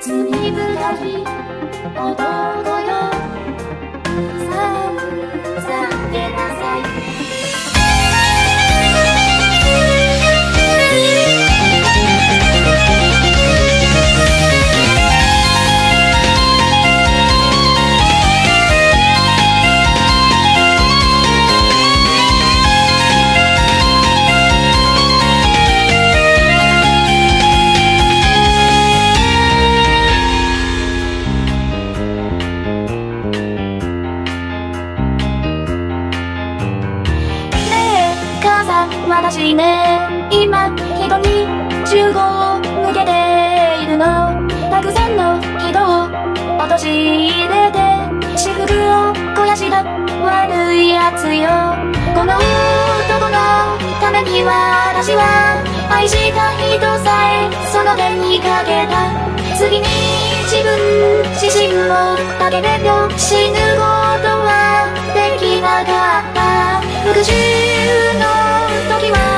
お深き男よ。さ々出な。い悲しいね。今人に集合を向けているの。たくさんの人を落とし入れて私服を肥やした悪いやつよ。この男のためには私は愛した人さえその手にかけた。次に自分自身をかけてと死ぬことはできなかった。復讐の時は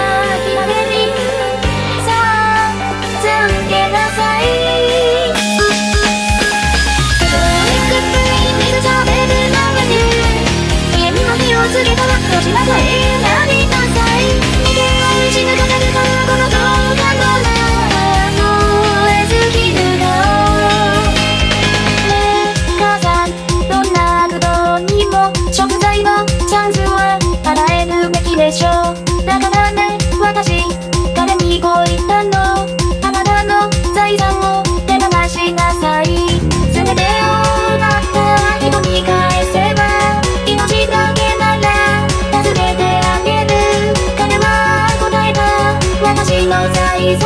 リー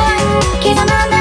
刻まない。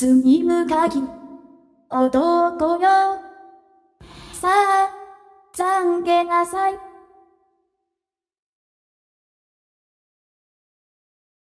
次む鍵。男よ。さあ、懺悔なさい。